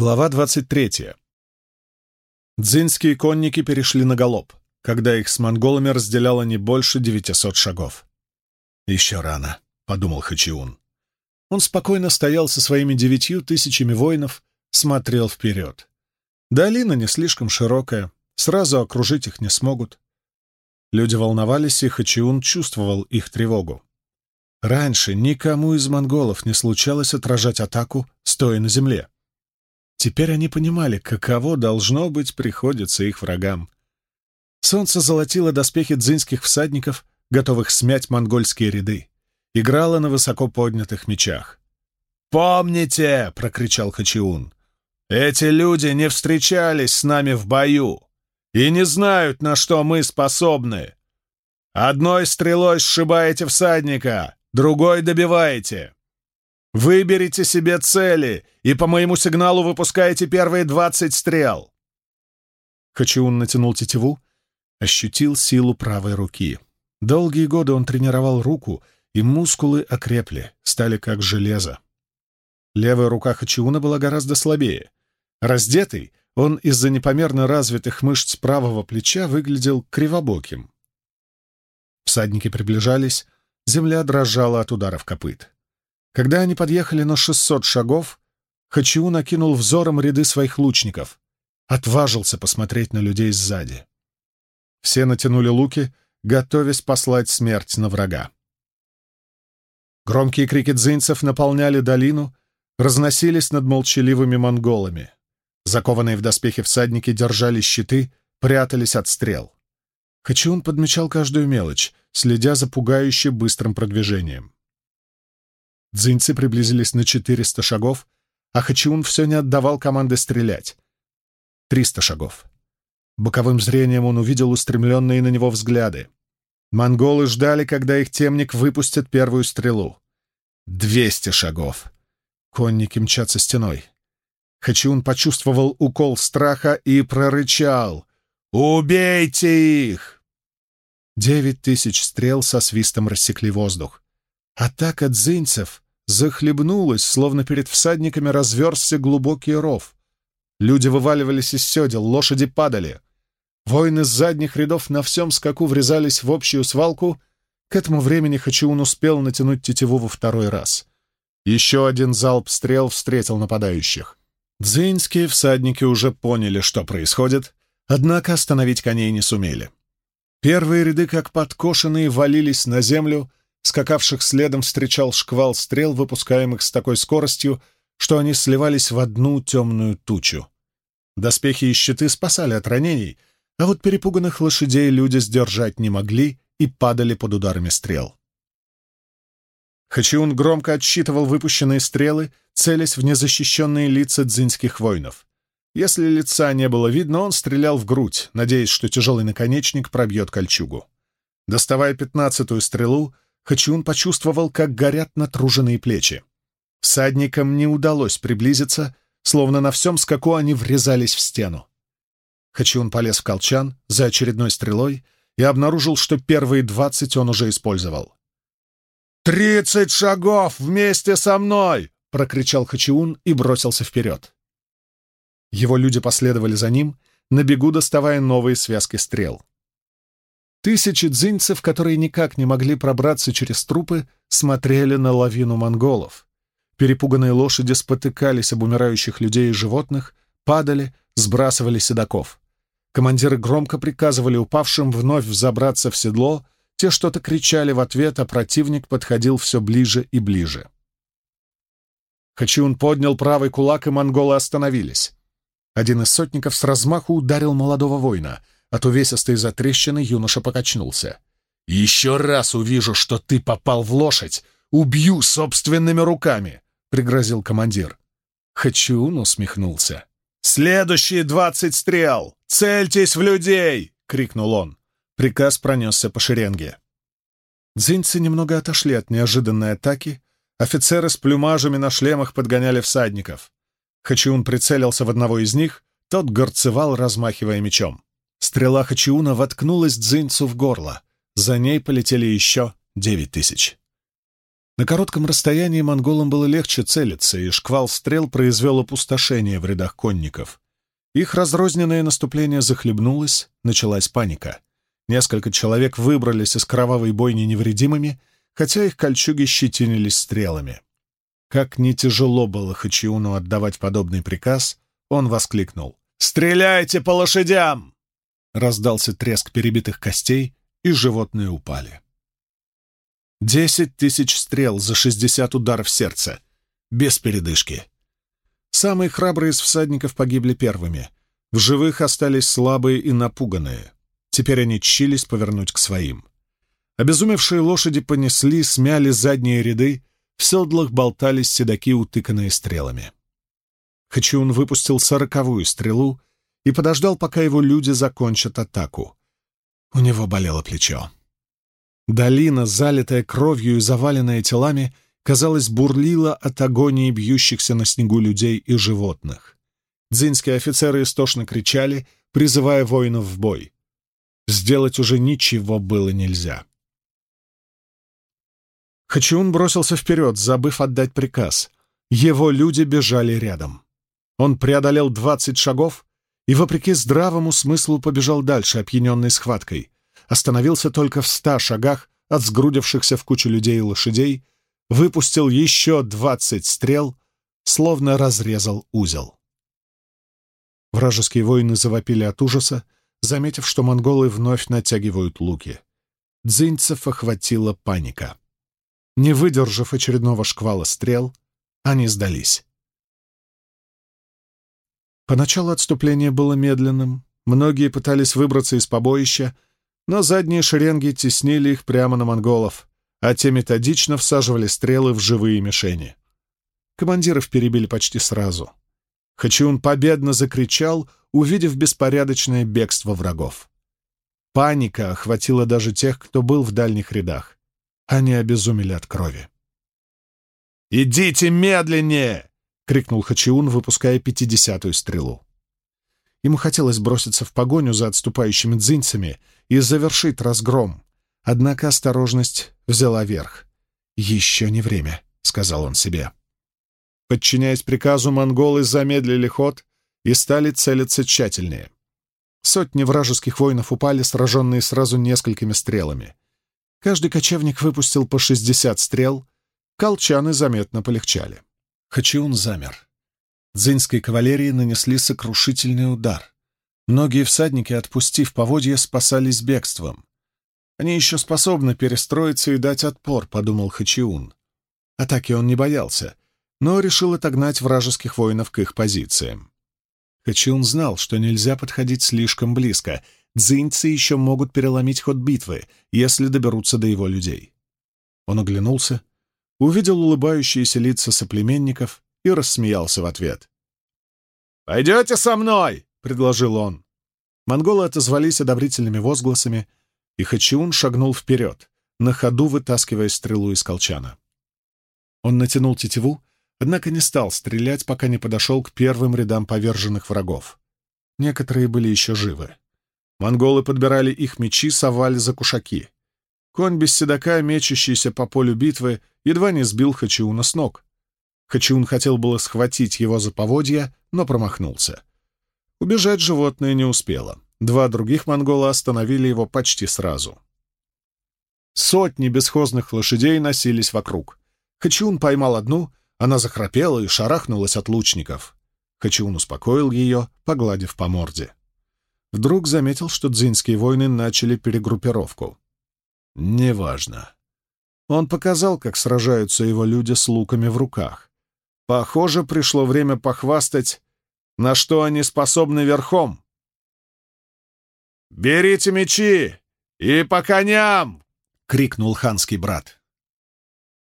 Глава 23. Дзинские конники перешли на галоп, когда их с монголами разделяло не больше девятисот шагов. «Еще рано», — подумал Хачиун. Он спокойно стоял со своими девятью тысячами воинов, смотрел вперед. Долина не слишком широкая, сразу окружить их не смогут. Люди волновались, и Хачиун чувствовал их тревогу. Раньше никому из монголов не случалось отражать атаку, стоя на земле. Теперь они понимали, каково должно быть приходится их врагам. Солнце золотило доспехи дзинских всадников, готовых смять монгольские ряды. Играло на высоко поднятых мечах. «Помните!» — прокричал Хачиун. «Эти люди не встречались с нами в бою и не знают, на что мы способны. Одной стрелой сшибаете всадника, другой добиваете. Выберите себе цели и по моему сигналу выпускаете первые двадцать стрел!» Хачиун натянул тетиву, ощутил силу правой руки. Долгие годы он тренировал руку, и мускулы окрепли, стали как железо. Левая рука Хачиуна была гораздо слабее. Раздетый, он из-за непомерно развитых мышц правого плеча выглядел кривобоким. Всадники приближались, земля дрожала от ударов копыт. Когда они подъехали на шестьсот шагов, Хачиу накинул взором ряды своих лучников, отважился посмотреть на людей сзади. Все натянули луки, готовясь послать смерть на врага. Громкие крики дзинцев наполняли долину, разносились над молчаливыми монголами. Закованные в доспехи всадники держали щиты, прятались от стрел. Хачиун подмечал каждую мелочь, следя за пугающе быстрым продвижением. Дзинцы приблизились на 400 шагов, а Хачиун все не отдавал команды стрелять. 300 шагов. Боковым зрением он увидел устремленные на него взгляды. Монголы ждали, когда их темник выпустит первую стрелу. 200 шагов. Конники мчатся стеной. Хачиун почувствовал укол страха и прорычал. «Убейте их!» Девять тысяч стрел со свистом рассекли воздух. Атака дзинцев захлебнулась, словно перед всадниками разверзся глубокий ров. Люди вываливались из седел, лошади падали. Воины с задних рядов на всем скаку врезались в общую свалку. К этому времени Хачиун успел натянуть тетиву во второй раз. Еще один залп стрел встретил нападающих. Дзинские всадники уже поняли, что происходит, однако остановить коней не сумели. Первые ряды, как подкошенные, валились на землю, Скакавших следом встречал шквал стрел, выпускаемых с такой скоростью, что они сливались в одну темную тучу. Доспехи и щиты спасали от ранений, а вот перепуганных лошадей люди сдержать не могли и падали под ударами стрел. Хачиун громко отсчитывал выпущенные стрелы, целясь в незащищенные лица дзинских воинов. Если лица не было видно, он стрелял в грудь, надеясь, что тяжелый наконечник пробьет кольчугу. Доставая пятнадцатую стрелу, Хачиун почувствовал, как горят натруженные плечи. Всадникам не удалось приблизиться, словно на всем скаку они врезались в стену. Хачиун полез в колчан за очередной стрелой и обнаружил, что первые двадцать он уже использовал. «Тридцать шагов вместе со мной!» — прокричал Хачиун и бросился вперед. Его люди последовали за ним, на бегу доставая новые связки стрел. Тысячи дзинцев, которые никак не могли пробраться через трупы, смотрели на лавину монголов. Перепуганные лошади спотыкались об умирающих людей и животных, падали, сбрасывали седаков. Командиры громко приказывали упавшим вновь взобраться в седло, те что-то кричали в ответ, а противник подходил все ближе и ближе. Хачиун поднял правый кулак, и монголы остановились. Один из сотников с размаху ударил молодого воина — от увесистой затрещины юноша покачнулся. «Еще раз увижу, что ты попал в лошадь, убью собственными руками!» — пригрозил командир. Хачиун усмехнулся. «Следующие двадцать стрел! Цельтесь в людей!» — крикнул он. Приказ пронесся по шеренге. Дзинцы немного отошли от неожиданной атаки. Офицеры с плюмажами на шлемах подгоняли всадников. Хачиун прицелился в одного из них, тот горцевал, размахивая мечом. Стрела Хачиуна воткнулась Дзинцу в горло. За ней полетели еще девять тысяч. На коротком расстоянии монголам было легче целиться, и шквал стрел произвел опустошение в рядах конников. Их разрозненное наступление захлебнулось, началась паника. Несколько человек выбрались из кровавой бойни невредимыми, хотя их кольчуги щетинились стрелами. Как не тяжело было Хачиуну отдавать подобный приказ, он воскликнул. «Стреляйте по лошадям!» Раздался треск перебитых костей, и животные упали. Десять тысяч стрел за шестьдесят ударов сердца. Без передышки. Самые храбрые из всадников погибли первыми. В живых остались слабые и напуганные. Теперь они чились повернуть к своим. Обезумевшие лошади понесли, смяли задние ряды, в седлах болтались седаки, утыканные стрелами. Хачиун выпустил сороковую стрелу и подождал, пока его люди закончат атаку. У него болело плечо. Долина, залитая кровью и заваленная телами, казалось, бурлила от агонии бьющихся на снегу людей и животных. Дзинские офицеры истошно кричали, призывая воинов в бой. Сделать уже ничего было нельзя. Хачиун бросился вперед, забыв отдать приказ. Его люди бежали рядом. Он преодолел двадцать шагов и, вопреки здравому смыслу, побежал дальше, опьяненной схваткой. Остановился только в ста шагах от сгрудившихся в кучу людей и лошадей, выпустил еще двадцать стрел, словно разрезал узел. Вражеские воины завопили от ужаса, заметив, что монголы вновь натягивают луки. Дзинцев охватила паника. Не выдержав очередного шквала стрел, они сдались. Поначалу отступление было медленным, многие пытались выбраться из побоища, но задние шеренги теснили их прямо на монголов, а те методично всаживали стрелы в живые мишени. Командиров перебили почти сразу. Хачиун победно закричал, увидев беспорядочное бегство врагов. Паника охватила даже тех, кто был в дальних рядах. Они обезумели от крови. «Идите медленнее!» — крикнул Хачиун, выпуская пятидесятую стрелу. Ему хотелось броситься в погоню за отступающими дзинцами и завершить разгром, однако осторожность взяла верх. «Еще не время», — сказал он себе. Подчиняясь приказу, монголы замедлили ход и стали целиться тщательнее. Сотни вражеских воинов упали, сраженные сразу несколькими стрелами. Каждый кочевник выпустил по шестьдесят стрел, колчаны заметно полегчали. Хачиун замер. Дзинской кавалерии нанесли сокрушительный удар. Многие всадники, отпустив поводья, спасались бегством. «Они еще способны перестроиться и дать отпор», — подумал Хачиун. Атаки он не боялся, но решил отогнать вражеских воинов к их позициям. Хачиун знал, что нельзя подходить слишком близко. Дзиньцы еще могут переломить ход битвы, если доберутся до его людей. Он оглянулся увидел улыбающиеся лица соплеменников и рассмеялся в ответ. «Пойдете со мной!» — предложил он. Монголы отозвались одобрительными возгласами, и Хачиун шагнул вперед, на ходу вытаскивая стрелу из колчана. Он натянул тетиву, однако не стал стрелять, пока не подошел к первым рядам поверженных врагов. Некоторые были еще живы. Монголы подбирали их мечи, совали за кушаки. Конь без седока, мечущийся по полю битвы, едва не сбил Хачиуна с ног. Хачиун хотел было схватить его за поводья, но промахнулся. Убежать животное не успело. Два других монгола остановили его почти сразу. Сотни бесхозных лошадей носились вокруг. Хачиун поймал одну, она захрапела и шарахнулась от лучников. Хачиун успокоил ее, погладив по морде. Вдруг заметил, что дзинские воины начали перегруппировку. Неважно. Он показал, как сражаются его люди с луками в руках. Похоже, пришло время похвастать, на что они способны верхом. «Берите мечи и по коням!» — крикнул ханский брат.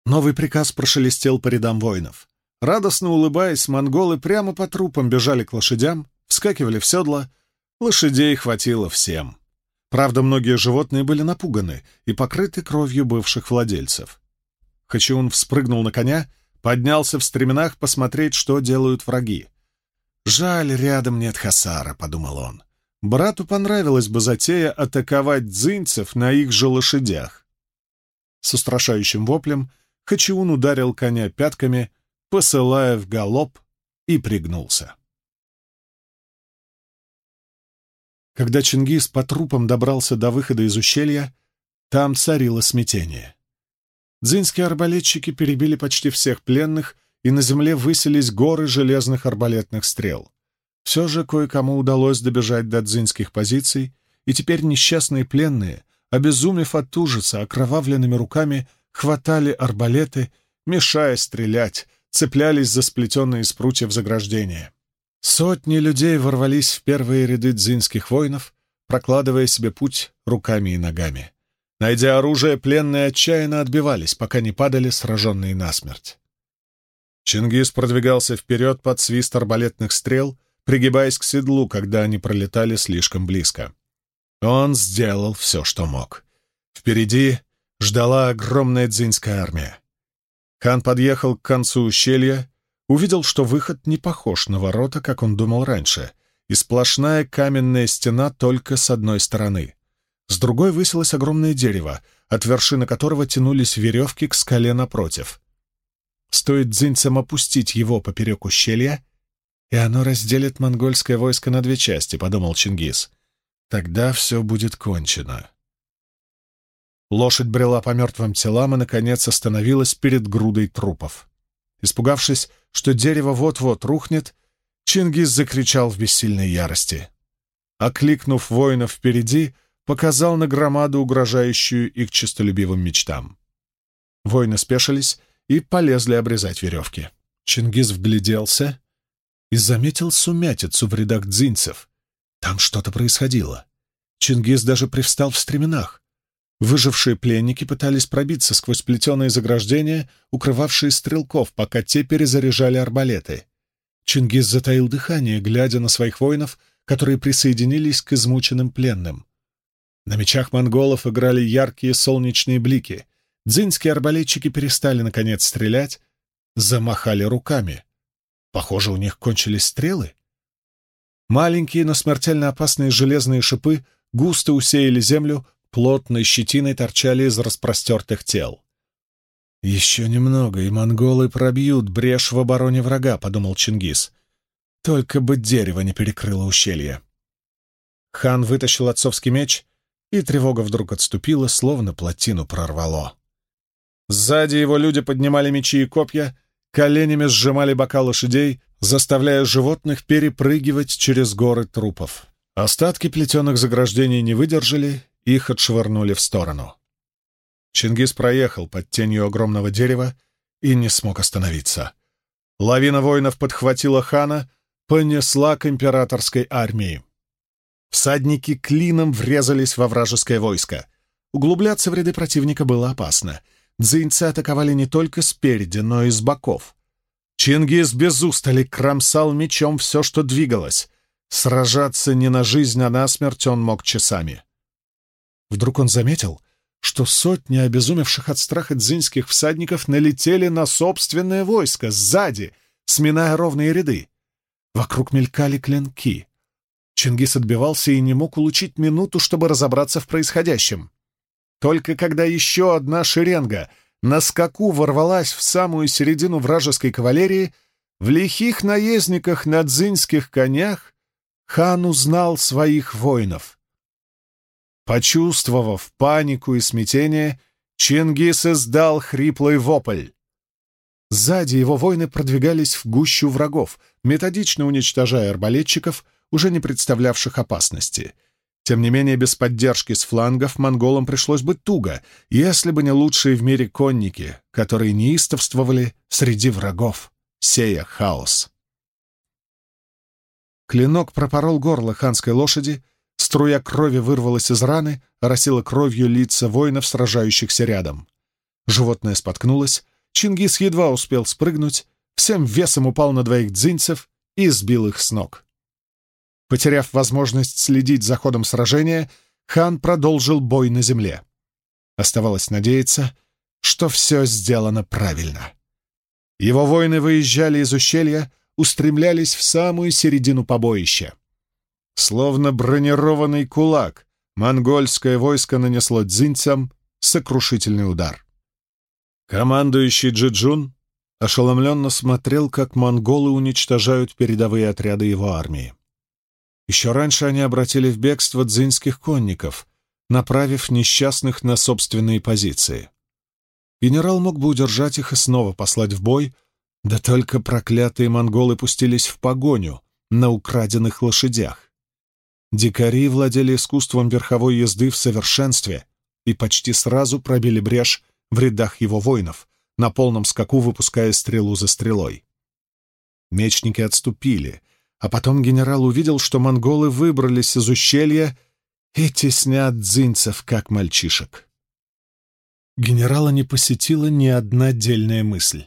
Новый приказ прошелестел по рядам воинов. Радостно улыбаясь, монголы прямо по трупам бежали к лошадям, вскакивали в седла. Лошадей хватило всем. Правда, многие животные были напуганы и покрыты кровью бывших владельцев. Хачиун вспрыгнул на коня, поднялся в стременах посмотреть, что делают враги. «Жаль, рядом нет Хасара», — подумал он. Брату понравилось бы затея атаковать дзинцев на их же лошадях. С устрашающим воплем Хачиун ударил коня пятками, посылая в галоп, и пригнулся. Когда Чингис по трупам добрался до выхода из ущелья, там царило смятение. Дзинские арбалетчики перебили почти всех пленных, и на земле высились горы железных арбалетных стрел. Все же кое-кому удалось добежать до дзинских позиций, и теперь несчастные пленные, обезумев от ужаса, окровавленными руками, хватали арбалеты, мешая стрелять, цеплялись за сплетенные из прутьев заграждения. Сотни людей ворвались в первые ряды дзинских воинов, прокладывая себе путь руками и ногами. Найдя оружие, пленные отчаянно отбивались, пока не падали сраженные насмерть. Чингис продвигался вперед под свист арбалетных стрел, пригибаясь к седлу, когда они пролетали слишком близко. Он сделал все, что мог. Впереди ждала огромная дзинская армия. Хан подъехал к концу ущелья, увидел, что выход не похож на ворота, как он думал раньше, и сплошная каменная стена только с одной стороны. С другой высилось огромное дерево, от вершины которого тянулись веревки к скале напротив. Стоит дзинцам опустить его поперек ущелья, и оно разделит монгольское войско на две части, — подумал Чингис. Тогда все будет кончено. Лошадь брела по мертвым телам и, наконец, остановилась перед грудой трупов. Испугавшись, что дерево вот-вот рухнет, Чингис закричал в бессильной ярости. Окликнув воинов впереди, показал на громаду, угрожающую их честолюбивым мечтам. Воины спешились и полезли обрезать веревки. Чингис вгляделся и заметил сумятицу в рядах дзинцев. Там что-то происходило. Чингис даже привстал в стременах. Выжившие пленники пытались пробиться сквозь плетеные заграждения, укрывавшие стрелков, пока те перезаряжали арбалеты. Чингис затаил дыхание, глядя на своих воинов, которые присоединились к измученным пленным. На мечах монголов играли яркие солнечные блики. Дзинские арбалетчики перестали, наконец, стрелять, замахали руками. Похоже, у них кончились стрелы. Маленькие, но смертельно опасные железные шипы густо усеяли землю, плотной щетиной торчали из распростертых тел. «Еще немного, и монголы пробьют брешь в обороне врага», — подумал Чингис. «Только бы дерево не перекрыло ущелье». Хан вытащил отцовский меч и тревога вдруг отступила, словно плотину прорвало. Сзади его люди поднимали мечи и копья, коленями сжимали бока лошадей, заставляя животных перепрыгивать через горы трупов. Остатки плетеных заграждений не выдержали, их отшвырнули в сторону. Чингис проехал под тенью огромного дерева и не смог остановиться. Лавина воинов подхватила хана, понесла к императорской армии. Всадники клином врезались во вражеское войско. Углубляться в ряды противника было опасно. Дзиньцы атаковали не только спереди, но и с боков. Чингис без устали кромсал мечом все, что двигалось. Сражаться не на жизнь, а на смерть он мог часами. Вдруг он заметил, что сотни обезумевших от страха дзиньских всадников налетели на собственное войско сзади, сминая ровные ряды. Вокруг мелькали клинки. Чингис отбивался и не мог улучить минуту, чтобы разобраться в происходящем. Только когда еще одна шеренга на скаку ворвалась в самую середину вражеской кавалерии, в лихих наездниках на дзиньских конях хан узнал своих воинов. Почувствовав панику и смятение, Чингис издал хриплый вопль. Сзади его воины продвигались в гущу врагов, методично уничтожая арбалетчиков — уже не представлявших опасности. Тем не менее, без поддержки с флангов монголам пришлось бы туго, если бы не лучшие в мире конники, которые неистовствовали среди врагов, сея хаос. Клинок пропорол горло ханской лошади, струя крови вырвалась из раны, оросила кровью лица воинов, сражающихся рядом. Животное споткнулось, Чингис едва успел спрыгнуть, всем весом упал на двоих дзинцев и сбил их с ног. Потеряв возможность следить за ходом сражения, хан продолжил бой на земле. Оставалось надеяться, что все сделано правильно. Его воины выезжали из ущелья, устремлялись в самую середину побоища. Словно бронированный кулак, монгольское войско нанесло дзинцам сокрушительный удар. Командующий Джиджун ошеломленно смотрел, как монголы уничтожают передовые отряды его армии. Еще раньше они обратили в бегство дзинских конников, направив несчастных на собственные позиции. Генерал мог бы удержать их и снова послать в бой, да только проклятые монголы пустились в погоню на украденных лошадях. Дикари владели искусством верховой езды в совершенстве и почти сразу пробили брешь в рядах его воинов, на полном скаку выпуская стрелу за стрелой. Мечники отступили, а потом генерал увидел, что монголы выбрались из ущелья и теснят дзинцев, как мальчишек. Генерала не посетила ни одна дельная мысль.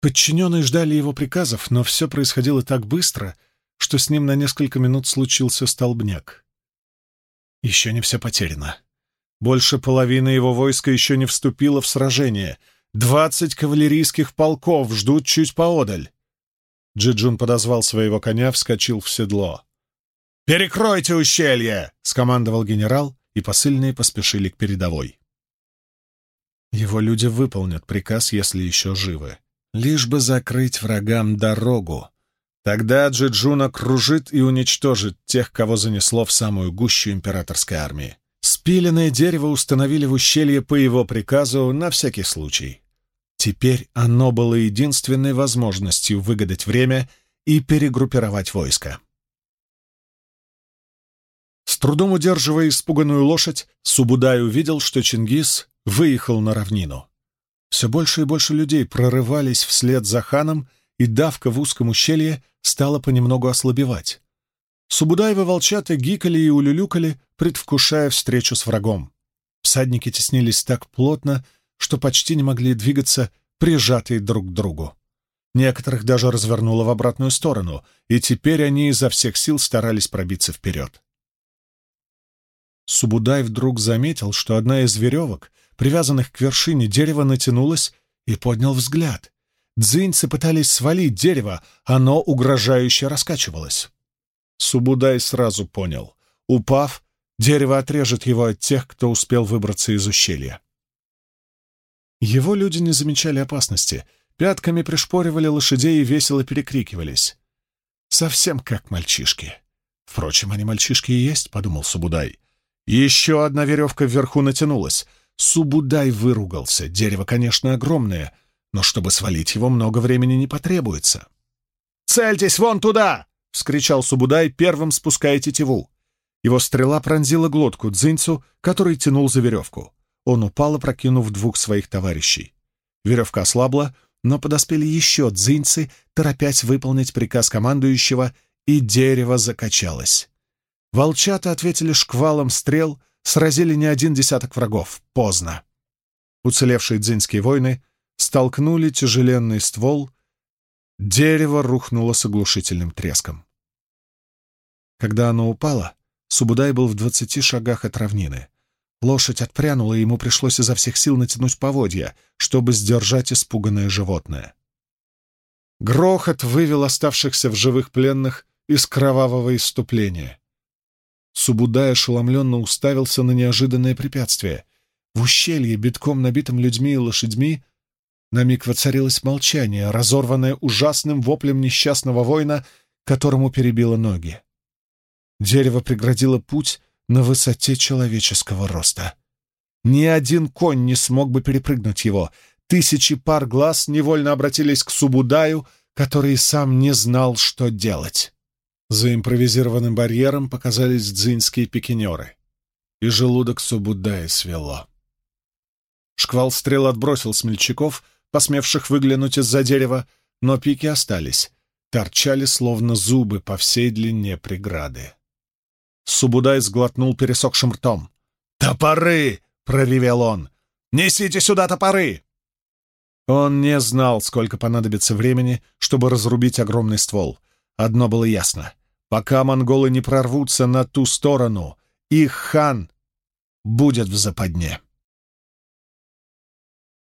Подчиненные ждали его приказов, но все происходило так быстро, что с ним на несколько минут случился столбняк. Еще не все потеряно. Больше половины его войска еще не вступило в сражение. Двадцать кавалерийских полков ждут чуть поодаль. Джиджун подозвал своего коня, вскочил в седло. «Перекройте ущелье!» — скомандовал генерал, и посыльные поспешили к передовой. Его люди выполнят приказ, если еще живы. Лишь бы закрыть врагам дорогу. Тогда Джиджун окружит и уничтожит тех, кого занесло в самую гущу императорской армии. Спиленное дерево установили в ущелье по его приказу на всякий случай. Теперь оно было единственной возможностью выгадать время и перегруппировать войско. С трудом удерживая испуганную лошадь, Субудай увидел, что Чингис выехал на равнину. Все больше и больше людей прорывались вслед за ханом, и давка в узком ущелье стала понемногу ослабевать. Субудаевы волчата гикали и улюлюкали, предвкушая встречу с врагом. Всадники теснились так плотно, что почти не могли двигаться, прижатые друг к другу. Некоторых даже развернуло в обратную сторону, и теперь они изо всех сил старались пробиться вперед. Субудай вдруг заметил, что одна из веревок, привязанных к вершине дерева, натянулась и поднял взгляд. Дзиньцы пытались свалить дерево, оно угрожающе раскачивалось. Субудай сразу понял. Упав, дерево отрежет его от тех, кто успел выбраться из ущелья. Его люди не замечали опасности, пятками пришпоривали лошадей и весело перекрикивались. Совсем как мальчишки. Впрочем, они мальчишки и есть, — подумал Субудай. Еще одна веревка вверху натянулась. Субудай выругался. Дерево, конечно, огромное, но чтобы свалить его, много времени не потребуется. «Цельтесь вон туда!» — вскричал Субудай, первым спуская тетиву. Его стрела пронзила глотку Дзинцу, который тянул за веревку. Он упал, опрокинув двух своих товарищей. Веревка ослабла, но подоспели еще дзиньцы, торопясь выполнить приказ командующего, и дерево закачалось. Волчата ответили шквалом стрел, сразили не один десяток врагов. Поздно. Уцелевшие дзиньские воины столкнули тяжеленный ствол, дерево рухнуло с оглушительным треском. Когда оно упало, Субудай был в двадцати шагах от равнины. Лошадь отпрянула, и ему пришлось изо всех сил натянуть поводья, чтобы сдержать испуганное животное. Грохот вывел оставшихся в живых пленных из кровавого иступления. Субудай ошеломленно уставился на неожиданное препятствие. В ущелье, битком набитым людьми и лошадьми, на миг воцарилось молчание, разорванное ужасным воплем несчастного воина, которому перебило ноги. Дерево преградило путь на высоте человеческого роста. Ни один конь не смог бы перепрыгнуть его. Тысячи пар глаз невольно обратились к Субудаю, который сам не знал, что делать. За импровизированным барьером показались дзиньские пикинеры, и желудок Субудая свело. Шквал стрел отбросил смельчаков, посмевших выглянуть из-за дерева, но пики остались, торчали словно зубы по всей длине преграды. Субудай сглотнул пересохшим ртом. «Топоры!» — проревел он. «Несите сюда топоры!» Он не знал, сколько понадобится времени, чтобы разрубить огромный ствол. Одно было ясно. Пока монголы не прорвутся на ту сторону, их хан будет в западне.